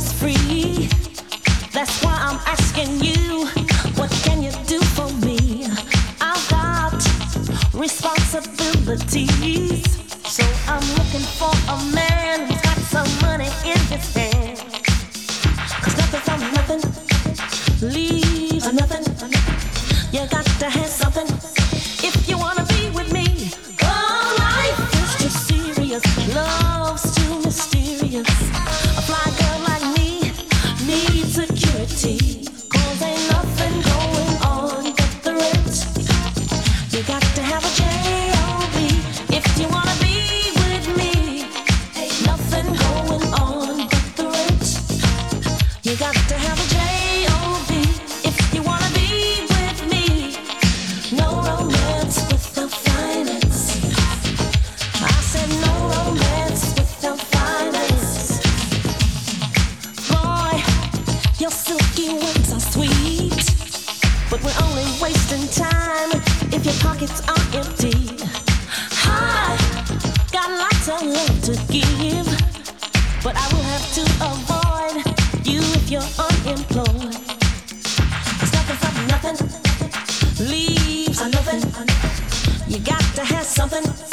is free. That's why I'm asking you, what can you do for me? I've got responsibilities. So I'm looking for a man who's got some money in his hand. Cause nothing from nothing leaves nothing. You got to have something. silky words are sweet, but we're only wasting time if your pockets are empty. I got lots of love to give, but I will have to avoid you if you're unemployed. It's nothing from nothing, leaves are nothing. You got to have something.